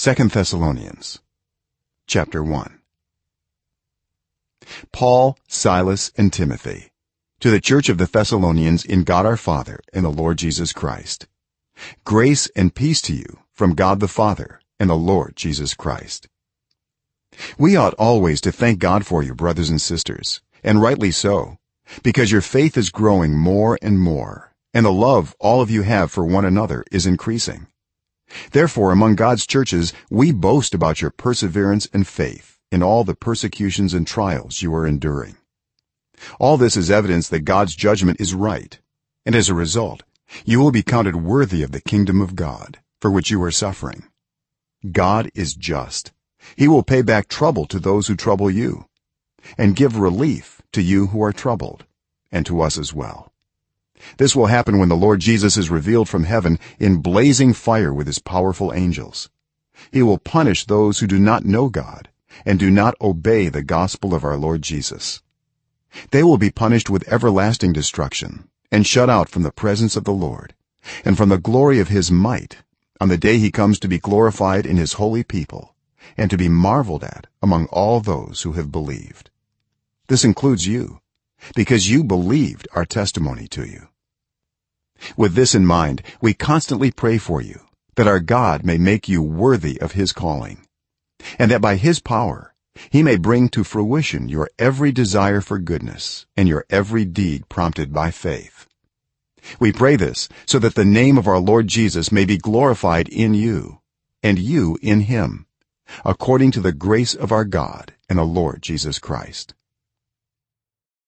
2 thessalonians chapter 1 paul silas and timothy to the church of the thessalonians in god our father and the lord jesus christ. Grace and peace to you from god the father and the lord jesus christ. We ought always to thank god for you brothers and sisters and rightly so because your faith is growing more and more and the love all of you have for one another is increasing therefore among god's churches we boast about your perseverance and faith in all the persecutions and trials you are enduring. All this is evidence that god's judgment is right and as a result you will be counted worthy of the kingdom of god for which you are suffering. God is just. He will pay back trouble to those who trouble you and give relief to you who are troubled and to us as well this will happen when the lord jesus is revealed from heaven in blazing fire with his powerful angels. He will punish those who do not know god and do not obey the gospel of our lord jesus. They will be punished with everlasting destruction and shut out from the presence of the lord and from the glory of his might on the day he comes to be glorified in his holy people and to be marveled at among all those who have believed. This includes you because you believed our testimony to you with this in mind we constantly pray for you that our god may make you worthy of his calling and that by his power he may bring to fruition your every desire for goodness and your every deed prompted by faith. We pray this so that the name of our lord jesus may be glorified in you and you in him according to the grace of our god and the lord jesus christ